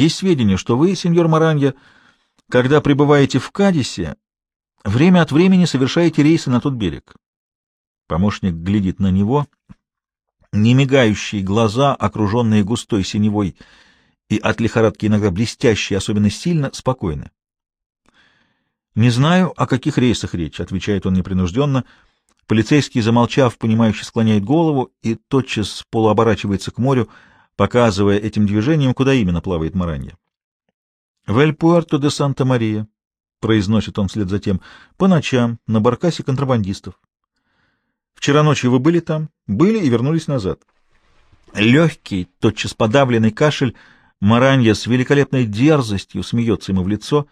Есть сведения, что вы, сеньор Маранья, когда пребываете в Кадисе, время от времени совершаете рейсы на тот берег. Помощник глядит на него. Немигающие глаза, окруженные густой синевой и от лихорадки иногда блестящие, особенно сильно, спокойны. «Не знаю, о каких рейсах речь», — отвечает он непринужденно. Полицейский, замолчав, понимающе склоняет голову и тотчас полуоборачивается к морю, показывая этим движением, куда именно плавает Маранья. «В Эль-Пуэрто де Санта-Мария», — произносит он вслед за тем, — «по ночам, на баркасе контрабандистов. Вчера ночью вы были там? Были и вернулись назад». Легкий, тотчас подавленный кашель, Маранья с великолепной дерзостью смеется ему в лицо.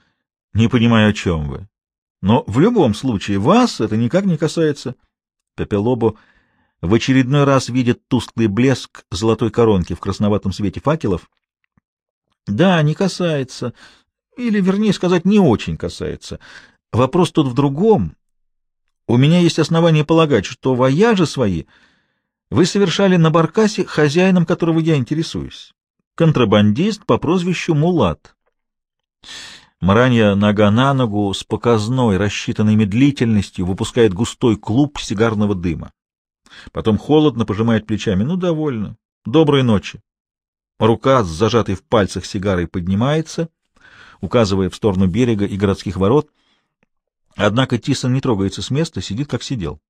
«Не понимаю, о чем вы. Но в любом случае вас это никак не касается». Пепелобо в очередной раз видит тусклый блеск золотой коронки в красноватом свете факелов. Да, не касается, или, вернее сказать, не очень касается. Вопрос тут в другом. У меня есть основания полагать, что вояжи свои вы совершали на баркасе, хозяином которого я интересуюсь. Контрабандист по прозвищу Мулат. Маранья нога на ногу с показной, рассчитанной медлительностью выпускает густой клуб сигарного дыма. Потом холодно пожимает плечами. Ну, довольно. Доброй ночи. Рука с зажатой в пальцах сигарой поднимается, указывая в сторону берега и городских ворот. Однако Тисон не трогается с места, сидит, как сидел.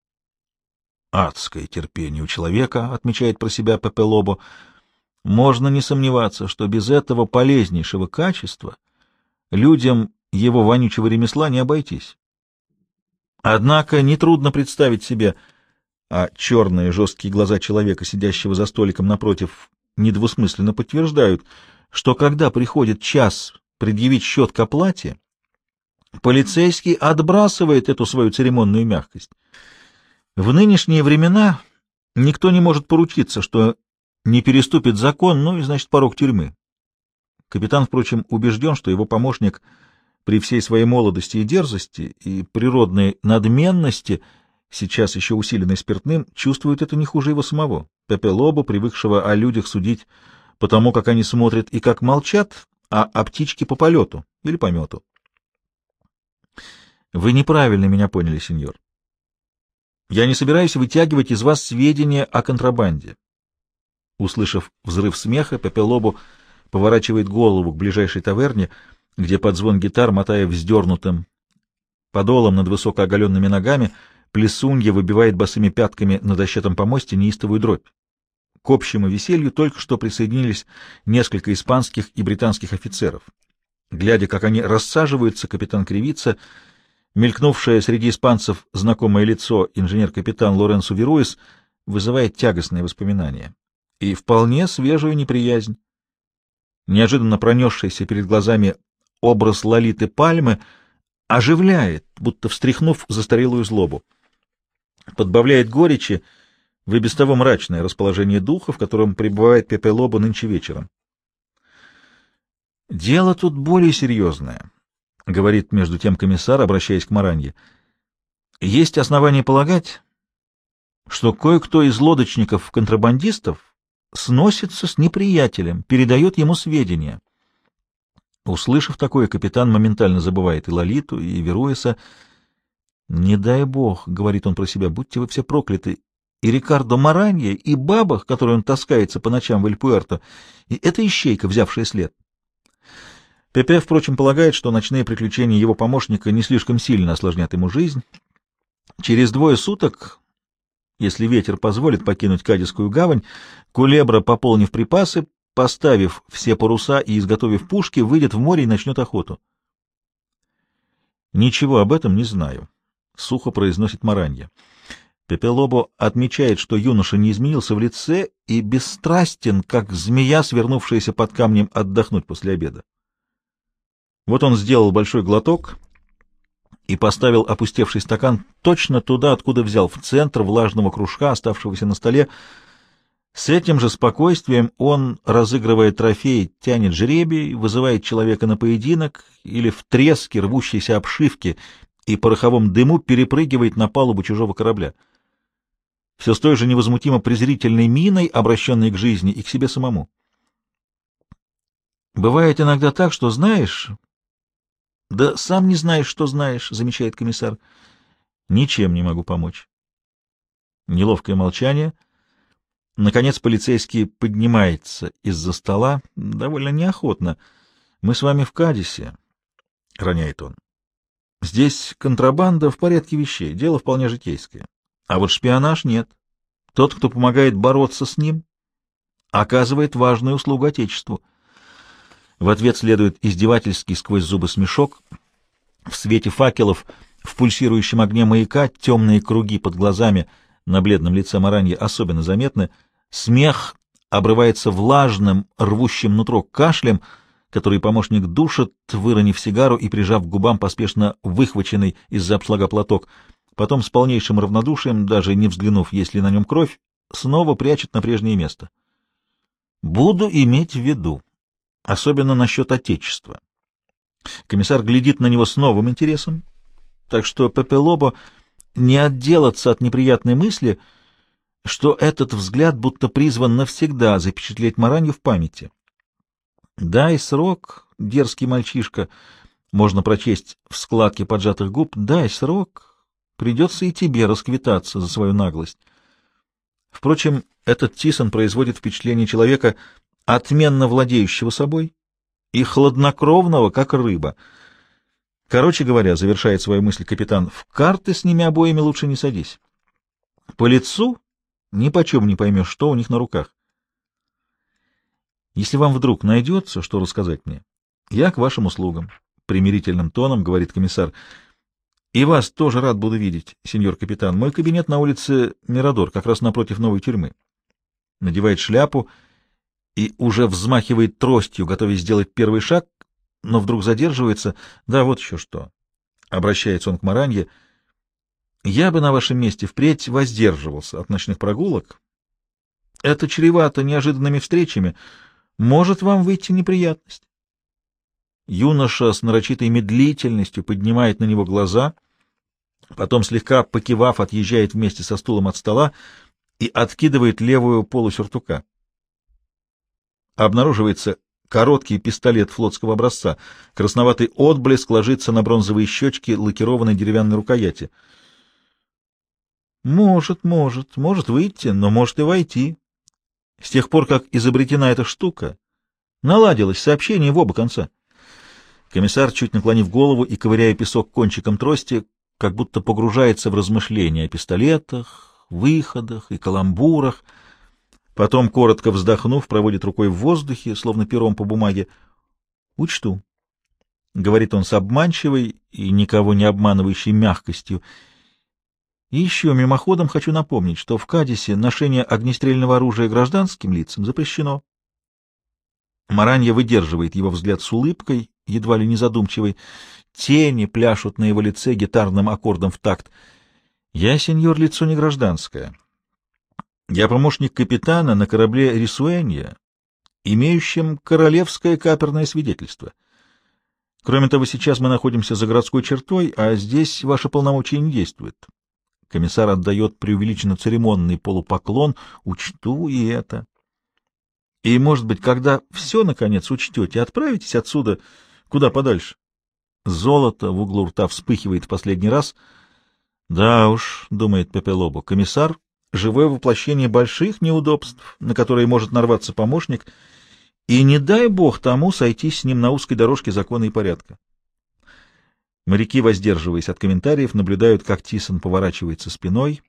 «Адское терпение у человека», — отмечает про себя Пепе Лобо. «Можно не сомневаться, что без этого полезнейшего качества людям его вонючего ремесла не обойтись. Однако нетрудно представить себе, а черные жесткие глаза человека, сидящего за столиком напротив, недвусмысленно подтверждают, что когда приходит час предъявить счет к оплате, полицейский отбрасывает эту свою церемонную мягкость. В нынешние времена никто не может поручиться, что не переступит закон, ну и, значит, порог тюрьмы. Капитан, впрочем, убежден, что его помощник при всей своей молодости и дерзости и природной надменности, сейчас еще усиленной спиртным, чувствует это не хуже его самого. Пепе Лобо, привыкшего о людях судить по тому, как они смотрят и как молчат, а о птичке по полету или по мету. Вы неправильно меня поняли, сеньор. Я не собираюсь вытягивать из вас сведения о контрабанде. Услышав взрыв смеха, Пепелобу поворачивает голову к ближайшей таверне, где под звон гитар, мотая вздернутым подолом над высоко оголенными ногами, плесунья выбивает босыми пятками на дощатом помосте неистовую дробь. К общему веселью только что присоединились несколько испанских и британских офицеров. Глядя, как они рассаживаются, капитан кривится, мелькнувшее среди испанцев знакомое лицо инженер-капитан Лоренсо Веруис вызывает тягостные воспоминания и вполне свежую неприязнь. Неожиданно пронесшийся перед глазами образ Лолиты Пальмы оживляет, будто встряхнув застарелую злобу. Подбавляет горечи, в и без того мрачное расположение духа, в котором пребывает Пепе Лобо нынче вечером. «Дело тут более серьезное», — говорит между тем комиссар, обращаясь к Маранье. «Есть основания полагать, что кое-кто из лодочников-контрабандистов сносится с неприятелем, передает ему сведения». Услышав такое, капитан моментально забывает и Лолиту, и Веруэса. «Не дай бог», — говорит он про себя, — «будьте вы все прокляты, и Рикардо Маранье, и бабах, которой он таскается по ночам в Эль-Пуэрто, и эта ищейка, взявшая след. Пепе, впрочем, полагает, что ночные приключения его помощника не слишком сильно осложнят ему жизнь. Через двое суток, если ветер позволит покинуть Кадисскую гавань, Кулебра, пополнив припасы, поставив все паруса и изготовив пушки, выйдет в море и начнет охоту. «Ничего об этом не знаю», — сухо произносит Маранья. Пепелобо отмечает, что юноша не изменился в лице и бесстрастен, как змея, свернувшаяся под камнем отдохнуть после обеда. Вот он сделал большой глоток и поставил опустевший стакан точно туда, откуда взял, в центр влажного кружка, оставшегося на столе. С этим же спокойствием он, разыгрывая трофей, тянет жребий, вызывает человека на поединок или в треске рвущейся обшивки и пороховом дыму перепрыгивает на палубу чужого корабля все с той же невозмутимо презрительной миной, обращенной к жизни и к себе самому. Бывает иногда так, что знаешь... Да сам не знаешь, что знаешь, замечает комиссар. Ничем не могу помочь. Неловкое молчание. Наконец полицейский поднимается из-за стола, довольно неохотно. Мы с вами в Кадисе, — роняет он. Здесь контрабанда в порядке вещей, дело вполне житейское. А вот шпионаж нет. Тот, кто помогает бороться с ним, оказывает важную услугу Отечеству. В ответ следует издевательский сквозь зубы смешок. В свете факелов, в пульсирующем огне маяка, темные круги под глазами на бледном лице Мараньи особенно заметны. Смех обрывается влажным, рвущим нутро кашлем, который помощник душит, выронив сигару и прижав к губам поспешно выхваченный из-за обшлага платок. Потом с полнейшим равнодушием, даже не взглянув, есть ли на нем кровь, снова прячет на прежнее место. Буду иметь в виду особенно насчет Отечества. Комиссар глядит на него с новым интересом, так что Пепелобо не отделаться от неприятной мысли, что этот взгляд будто призван навсегда запечатлеть Маранью в памяти. «Дай срок, дерзкий мальчишка», можно прочесть в складке поджатых губ, «дай срок, придется и тебе расквитаться за свою наглость». Впрочем, этот Тисон производит впечатление человека, отменно владеющего собой и хладнокровного, как рыба. Короче говоря, завершает свою мысль капитан, в карты с ними обоими лучше не садись. По лицу ни почем не поймешь, что у них на руках. Если вам вдруг найдется, что рассказать мне, я к вашим услугам, — примирительным тоном говорит комиссар. И вас тоже рад буду видеть, сеньор капитан. Мой кабинет на улице Мирадор, как раз напротив новой тюрьмы. Надевает шляпу и уже взмахивает тростью, готовясь сделать первый шаг, но вдруг задерживается. Да, вот еще что. Обращается он к Маранье. Я бы на вашем месте впредь воздерживался от ночных прогулок. Это чревато неожиданными встречами. Может вам выйти неприятность. Юноша с нарочитой медлительностью поднимает на него глаза, потом, слегка покивав, отъезжает вместе со стулом от стола и откидывает левую полу сюртука обнаруживается короткий пистолет флотского образца. Красноватый отблеск ложится на бронзовые щечки лакированной деревянной рукояти. Может, может, может выйти, но может и войти. С тех пор, как изобретена эта штука, наладилось сообщение в оба конца. Комиссар, чуть наклонив голову и ковыряя песок кончиком трости, как будто погружается в размышления о пистолетах, выходах и каламбурах — Потом, коротко вздохнув, проводит рукой в воздухе, словно пером по бумаге. «Учту», — говорит он с обманчивой и никого не обманывающей мягкостью. И еще мимоходом хочу напомнить, что в Кадисе ношение огнестрельного оружия гражданским лицам запрещено. Маранья выдерживает его взгляд с улыбкой, едва ли не задумчивой. Тени пляшут на его лице гитарным аккордом в такт. Я, сеньор, лицо не гражданское. Я помощник капитана на корабле Рисуэнья, имеющем королевское каперное свидетельство. Кроме того, сейчас мы находимся за городской чертой, а здесь ваши полномочия не действуют. Комиссар отдает преувеличенно церемонный полупоклон, учту и это. И, может быть, когда все, наконец, учтете, отправитесь отсюда куда подальше. Золото в углу рта вспыхивает в последний раз. Да уж, думает Пепелобо, комиссар живое воплощение больших неудобств, на которые может нарваться помощник, и не дай бог тому сойтись с ним на узкой дорожке закона и порядка. Моряки, воздерживаясь от комментариев, наблюдают, как Тисон поворачивается спиной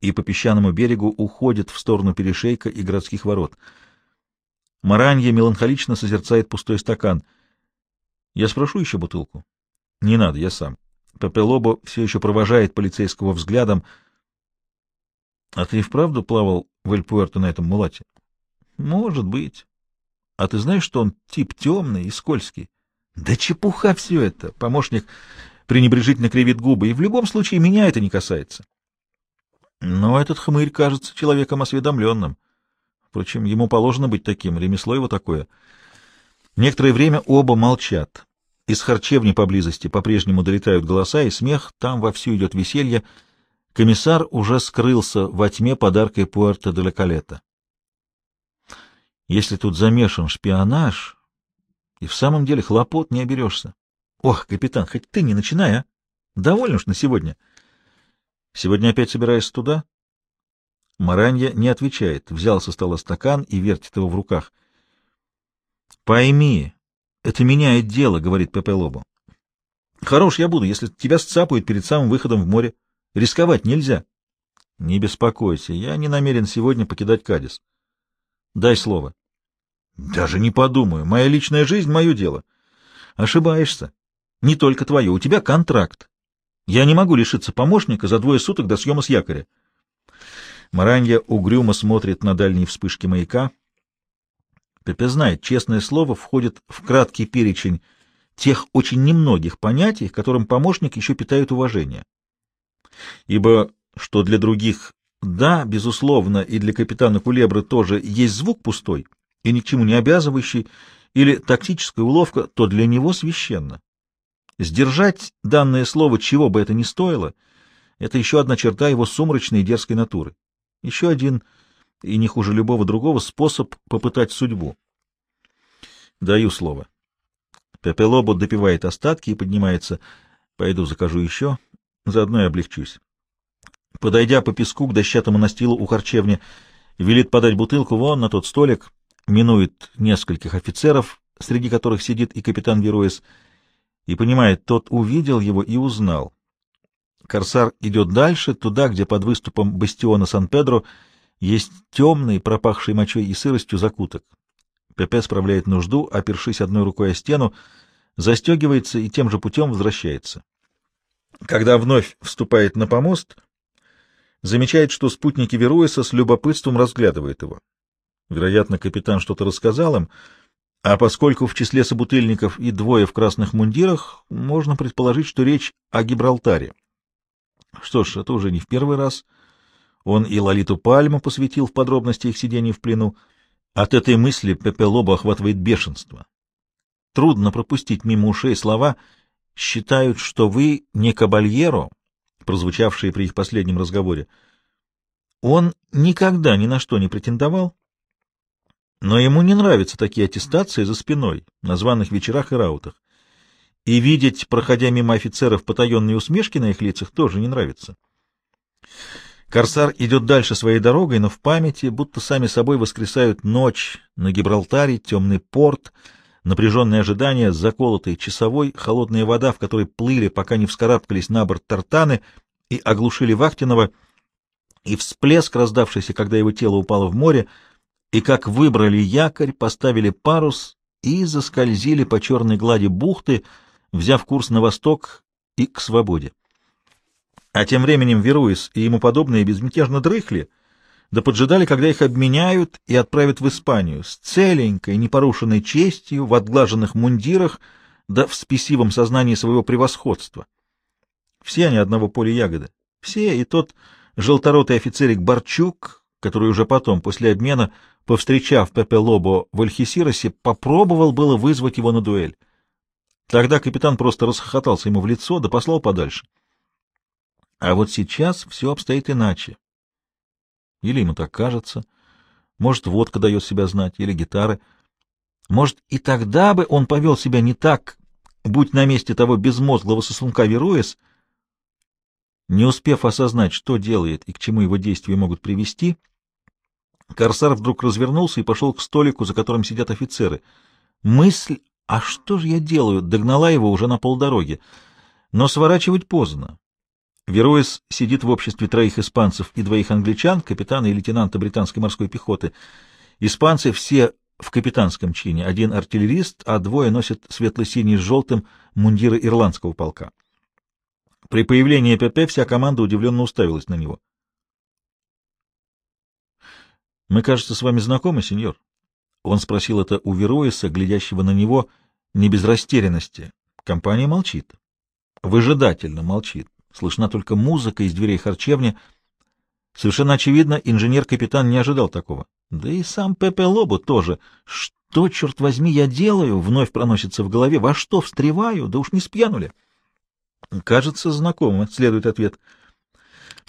и по песчаному берегу уходит в сторону перешейка и городских ворот. Маранья меланхолично созерцает пустой стакан. «Я спрошу еще бутылку?» «Не надо, я сам». Пепелобо все еще провожает полицейского взглядом — а ты и вправду плавал в Эль-Пуэрто на этом мулате? Может быть. А ты знаешь, что он тип темный и скользкий? Да чепуха все это. Помощник пренебрежительно кривит губы, и в любом случае меня это не касается. Но этот хмырь кажется человеком осведомленным. Впрочем, ему положено быть таким, ремесло его такое. Некоторое время оба молчат. Из харчевни поблизости по-прежнему долетают голоса и смех, там вовсю идет веселье — Комиссар уже скрылся во тьме подаркой Пуэрто де ла Калета. Если тут замешан шпионаж, И в самом деле хлопот не оберешься. Ох, капитан, хоть ты не начинай, а? Довольно уж на сегодня. Сегодня опять собираешься туда? Маранья не отвечает, взял со стола стакан и вертит его в руках. Пойми, это меняет дело, говорит Пепе Лобо. Хорош я буду, если тебя сцапают перед самым выходом в море. Рисковать нельзя. Не беспокойся, я не намерен сегодня покидать Кадис. Дай слово. Даже не подумаю. Моя личная жизнь — мое дело. Ошибаешься. Не только твое. У тебя контракт. Я не могу лишиться помощника за двое суток до съема с якоря. Маранья угрюмо смотрит на дальние вспышки маяка. Пепе знает, честное слово входит в краткий перечень тех очень немногих понятий, к которым помощник еще питает уважение. Ибо что для других «да», безусловно, и для капитана Кулебры тоже есть звук пустой и ни к чему не обязывающий, или тактическая уловка, то для него священно. Сдержать данное слово, чего бы это ни стоило, это еще одна черта его сумрачной и дерзкой натуры. Еще один, и не хуже любого другого, способ попытать судьбу. Даю слово. Пепе Лобо допивает остатки и поднимается. Пойду закажу еще, заодно и облегчусь. Подойдя по песку к дощатому настилу у харчевни, велит подать бутылку вон на тот столик, минует нескольких офицеров, среди которых сидит и капитан Вероес, и понимает, тот увидел его и узнал. Корсар идет дальше, туда, где под выступом бастиона Сан-Педро есть темный, пропахший мочой и сыростью закуток. Пепе справляет нужду, опершись одной рукой о стену, застегивается и тем же путем возвращается. Когда вновь вступает на помост, замечает, что спутники Веруэса с любопытством разглядывают его. Вероятно, капитан что-то рассказал им, а поскольку в числе собутыльников и двое в красных мундирах, можно предположить, что речь о Гибралтаре. Что ж, это уже не в первый раз. Он и Лолиту Пальму посвятил в подробности их сидения в плену. От этой мысли Пепе Лобо охватывает бешенство. Трудно пропустить мимо ушей слова «считают, что вы не кабальеро», прозвучавшие при их последнем разговоре. Он никогда ни на что не претендовал, но ему не нравятся такие аттестации за спиной, на званых вечерах и раутах. И видеть, проходя мимо офицеров, потаенные усмешки на их лицах тоже не нравится. Корсар идет дальше своей дорогой, но в памяти будто сами собой воскресают ночь на Гибралтаре, темный порт, напряженное ожидание, заколотый часовой, холодная вода, в которой плыли, пока не вскарабкались на борт тартаны и оглушили Вахтинова, и всплеск, раздавшийся, когда его тело упало в море, и как выбрали якорь, поставили парус и заскользили по черной глади бухты, взяв курс на восток и к свободе. А тем временем Веруис и ему подобные безмятежно дрыхли, да поджидали, когда их обменяют и отправят в Испанию с целенькой, непорушенной честью, в отглаженных мундирах, да в спесивом сознании своего превосходства. Все они одного поля ягоды. Все, и тот желторотый офицерик Барчук, который уже потом, после обмена, повстречав Пепе Лобо в Альхисиросе, попробовал было вызвать его на дуэль. Тогда капитан просто расхохотался ему в лицо, да послал подальше. А вот сейчас все обстоит иначе. Или ему так кажется. Может, водка дает себя знать, или гитары. Может, и тогда бы он повел себя не так, будь на месте того безмозглого сосунка Веруэс. Не успев осознать, что делает и к чему его действия могут привести, Корсар вдруг развернулся и пошел к столику, за которым сидят офицеры. Мысль «А что же я делаю?» догнала его уже на полдороги. Но сворачивать поздно. Вероис сидит в обществе троих испанцев и двоих англичан, капитана и лейтенанта британской морской пехоты. Испанцы все в капитанском чине, один артиллерист, а двое носят светло-синий с желтым мундиры ирландского полка. При появлении ПП вся команда удивленно уставилась на него. «Мы, кажется, с вами знакомы, сеньор?» Он спросил это у Вероиса, глядящего на него не без растерянности. Компания молчит. Выжидательно молчит. Слышна только музыка из дверей харчевни. Совершенно очевидно, инженер-капитан не ожидал такого. Да и сам Пепе Лобо тоже. Что, черт возьми, я делаю? Вновь проносится в голове. Во что встреваю? Да уж не спьянули. Кажется, знакомо, следует ответ.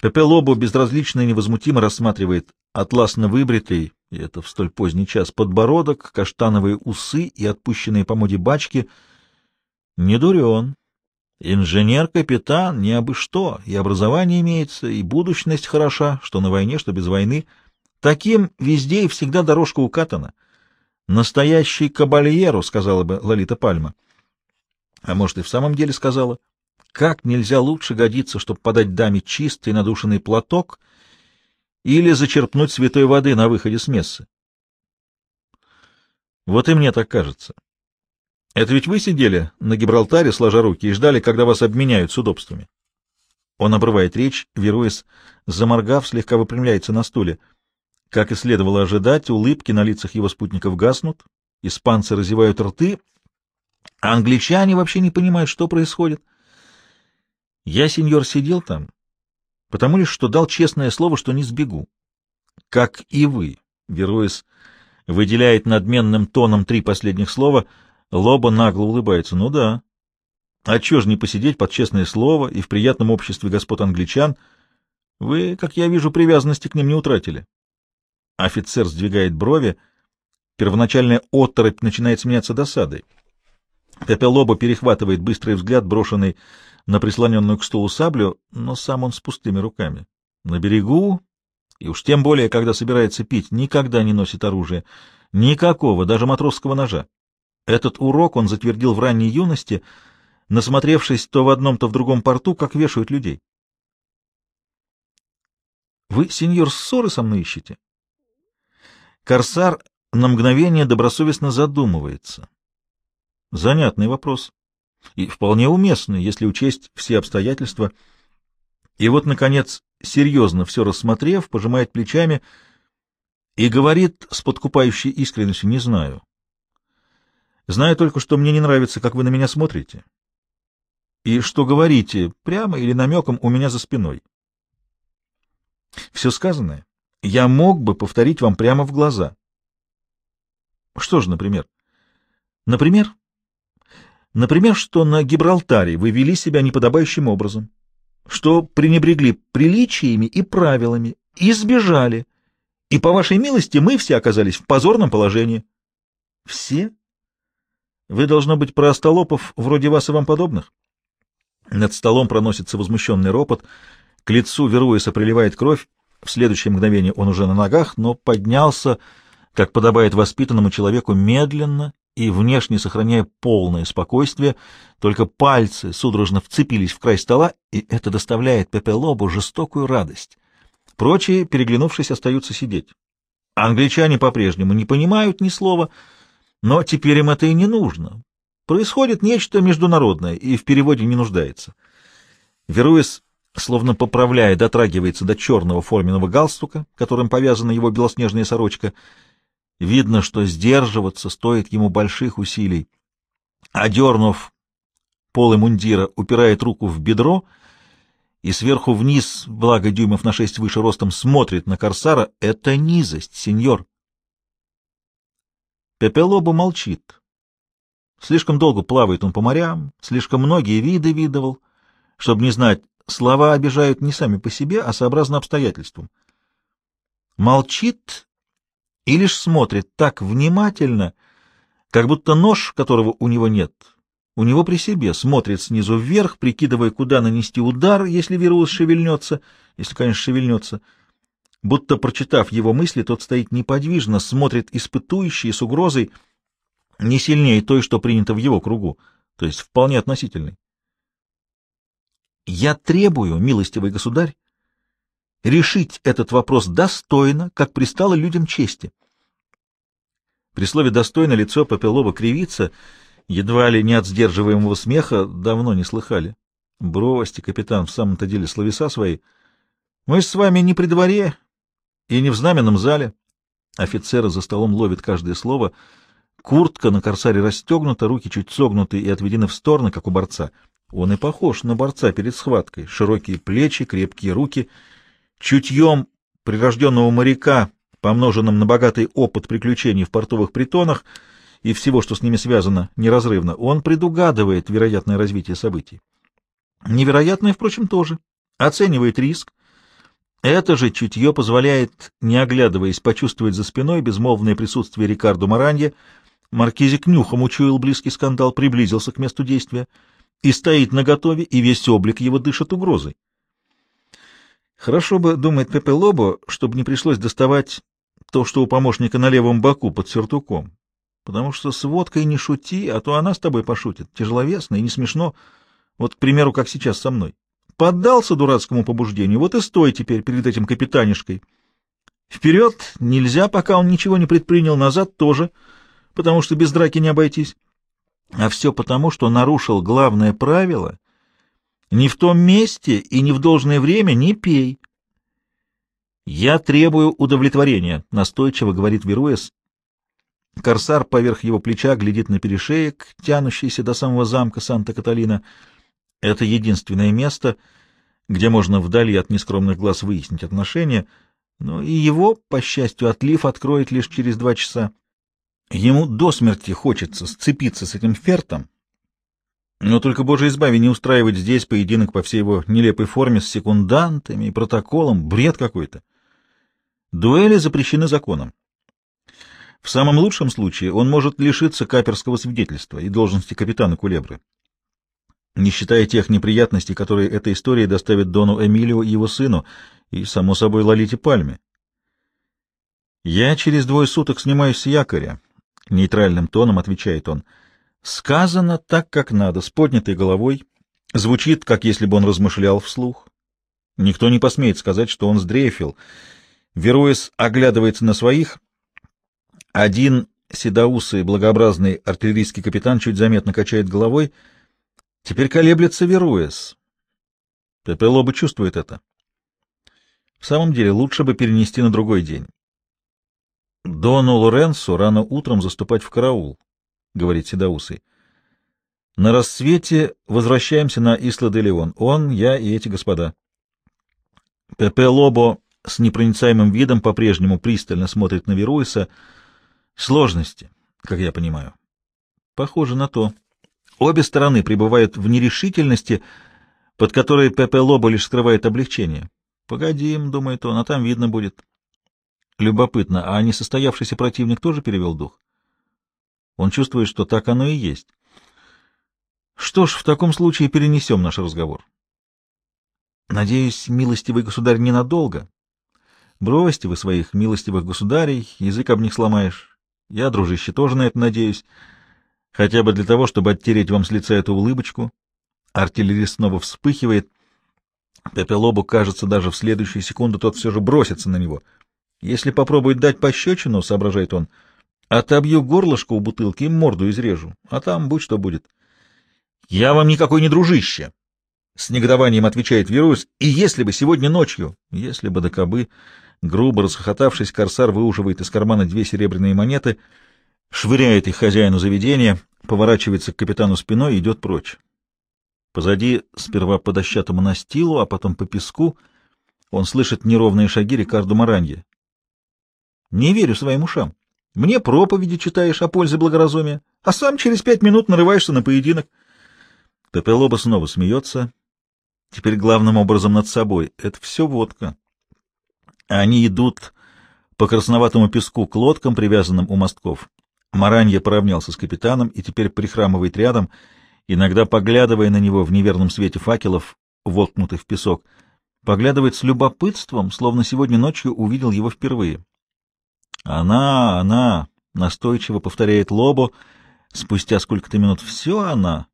Пепе безразлично и невозмутимо рассматривает атласно выбритый и это в столь поздний час, подбородок, каштановые усы и отпущенные по моде бачки. Не дурен. Инженер-капитан, не абы что, и образование имеется, и будущность хороша, что на войне, что без войны. Таким везде и всегда дорожка укатана. Настоящий кабальеру, сказала бы Лолита Пальма. А может, и в самом деле сказала. Как нельзя лучше годиться, чтобы подать даме чистый надушенный платок или зачерпнуть святой воды на выходе с мессы? Вот и мне так кажется. Это ведь вы сидели на Гибралтаре, сложа руки, и ждали, когда вас обменяют с удобствами. Он обрывает речь, Веруэс, заморгав, слегка выпрямляется на стуле. Как и следовало ожидать, улыбки на лицах его спутников гаснут, испанцы разевают рты, а англичане вообще не понимают, что происходит. Я, сеньор, сидел там, потому лишь что дал честное слово, что не сбегу. Как и вы, Веруэс выделяет надменным тоном три последних слова — Лоба нагло улыбается. Ну да. А чё ж не посидеть под честное слово и в приятном обществе господ англичан? Вы, как я вижу, привязанности к ним не утратили. Офицер сдвигает брови. Первоначальная оторопь начинает сменяться досадой. Лоба перехватывает быстрый взгляд, брошенный на прислоненную к столу саблю, но сам он с пустыми руками. На берегу, и уж тем более, когда собирается пить, никогда не носит оружие. Никакого, даже матросского ножа. Этот урок он затвердил в ранней юности, насмотревшись то в одном, то в другом порту, как вешают людей. Вы, сеньор, ссоры со мной ищете? Корсар на мгновение добросовестно задумывается. Занятный вопрос. И вполне уместный, если учесть все обстоятельства. И вот, наконец, серьезно все рассмотрев, пожимает плечами и говорит с подкупающей искренностью «не знаю». Знаю только, что мне не нравится, как вы на меня смотрите. И что говорите, прямо или намеком, у меня за спиной. Все сказанное я мог бы повторить вам прямо в глаза. Что же, например? Например? Например, что на Гибралтаре вы вели себя неподобающим образом, что пренебрегли приличиями и правилами, и сбежали, и, по вашей милости, мы все оказались в позорном положении. Все? Вы, должно быть, про остолопов вроде вас и вам подобных? Над столом проносится возмущенный ропот. К лицу Веруиса приливает кровь. В следующее мгновение он уже на ногах, но поднялся, как подобает воспитанному человеку, медленно и внешне сохраняя полное спокойствие, только пальцы судорожно вцепились в край стола, и это доставляет Пепелобу жестокую радость. Прочие, переглянувшись, остаются сидеть. Англичане по-прежнему не понимают ни слова — но теперь им это и не нужно. Происходит нечто международное и в переводе не нуждается. Веруис, словно поправляя, дотрагивается до черного форменного галстука, которым повязана его белоснежная сорочка. Видно, что сдерживаться стоит ему больших усилий. Одернув полы мундира, упирает руку в бедро и сверху вниз, благо дюймов на шесть выше ростом, смотрит на корсара. Это низость, сеньор. Пепелобу молчит. Слишком долго плавает он по морям, слишком многие виды видывал, чтобы не знать, слова обижают не сами по себе, а сообразно обстоятельствам. Молчит и лишь смотрит так внимательно, как будто нож, которого у него нет, у него при себе, смотрит снизу вверх, прикидывая, куда нанести удар, если вирус шевельнется, если, конечно, шевельнется — Будто, прочитав его мысли, тот стоит неподвижно, смотрит испытующий с угрозой, не сильнее той, что принято в его кругу, то есть вполне относительной. «Я требую, милостивый государь, решить этот вопрос достойно, как пристало людям чести». При слове «достойно» лицо Попелова кривится, едва ли не от сдерживаемого смеха, давно не слыхали. Бросьте, капитан, в самом-то деле словеса свои. Мы с вами не при дворе, и не в знаменном зале. Офицеры за столом ловят каждое слово. Куртка на корсаре расстегнута, руки чуть согнуты и отведены в стороны, как у борца. Он и похож на борца перед схваткой. Широкие плечи, крепкие руки. Чутьем прирожденного моряка, помноженным на богатый опыт приключений в портовых притонах и всего, что с ними связано, неразрывно, он предугадывает вероятное развитие событий. Невероятное, впрочем, тоже. Оценивает риск, Это же чутье позволяет, не оглядываясь, почувствовать за спиной безмолвное присутствие Рикардо Маранье. Маркизик нюхом учуял близкий скандал, приблизился к месту действия и стоит наготове, и весь облик его дышит угрозой. Хорошо бы, думает Пепе Лобо, чтобы не пришлось доставать то, что у помощника на левом боку под сюртуком. Потому что с водкой не шути, а то она с тобой пошутит. Тяжеловесно и не смешно. Вот, к примеру, как сейчас со мной. Поддался дурацкому побуждению, вот и стой теперь перед этим капитанишкой. Вперед нельзя, пока он ничего не предпринял, назад тоже, потому что без драки не обойтись. А все потому, что нарушил главное правило — ни в том месте и ни в должное время не пей. «Я требую удовлетворения», — настойчиво говорит Веруэс. Корсар поверх его плеча глядит на перешеек, тянущийся до самого замка Санта-Каталина. Это единственное место, где можно вдали от нескромных глаз выяснить отношения, но и его, по счастью, отлив откроет лишь через два часа. Ему до смерти хочется сцепиться с этим фертом, но только, Боже избави, не устраивать здесь поединок по всей его нелепой форме с секундантами и протоколом, бред какой-то. Дуэли запрещены законом. В самом лучшем случае он может лишиться каперского свидетельства и должности капитана Кулебры не считая тех неприятностей, которые эта история доставит Дону Эмилио и его сыну, и, само собой, Лолите Пальме. «Я через двое суток снимаюсь с якоря», — нейтральным тоном отвечает он. «Сказано так, как надо, с поднятой головой, звучит, как если бы он размышлял вслух. Никто не посмеет сказать, что он сдрейфил. Вероис оглядывается на своих. Один седоусый благообразный артиллерийский капитан чуть заметно качает головой — Теперь колеблется Веруэс. Пепелоба чувствует это. В самом деле, лучше бы перенести на другой день. Дону Лоренсо рано утром заступать в караул, — говорит Седоусый. На рассвете возвращаемся на Исла-де-Леон. Он, я и эти господа. Пепе Лобо с непроницаемым видом по-прежнему пристально смотрит на Веруэса. Сложности, как я понимаю. Похоже на то. Обе стороны пребывают в нерешительности, под которой Пепе Лобо лишь скрывает облегчение. «Погодим», — думает он, — «а там видно будет». Любопытно, а несостоявшийся противник тоже перевел дух? Он чувствует, что так оно и есть. Что ж, в таком случае перенесем наш разговор. Надеюсь, милостивый государь ненадолго. Бросьте вы своих милостивых государей, язык об них сломаешь. Я, дружище, тоже на это надеюсь хотя бы для того, чтобы оттереть вам с лица эту улыбочку. Артиллерист снова вспыхивает. Пепелобу, кажется, даже в следующую секунду тот все же бросится на него. Если попробует дать пощечину, — соображает он, — отобью горлышко у бутылки и морду изрежу, а там будь что будет. — Я вам никакой не дружище! — с негодованием отвечает Вирус. — И если бы сегодня ночью, если бы до кобы, грубо расхохотавшись, корсар выуживает из кармана две серебряные монеты — швыряет их хозяину заведения, поворачивается к капитану спиной и идет прочь. Позади, сперва по дощатому настилу, а потом по песку, он слышит неровные шаги Рикардо Маранье. «Не верю своим ушам. Мне проповеди читаешь о пользе благоразумия, а сам через пять минут нарываешься на поединок». Пепелоба снова смеется, теперь главным образом над собой. Это все водка. Они идут по красноватому песку к лодкам, привязанным у мостков. Маранья поравнялся с капитаном и теперь прихрамывает рядом, иногда поглядывая на него в неверном свете факелов, воткнутых в песок, поглядывает с любопытством, словно сегодня ночью увидел его впервые. «Она, она!» — настойчиво повторяет Лобо. Спустя сколько-то минут «все она!»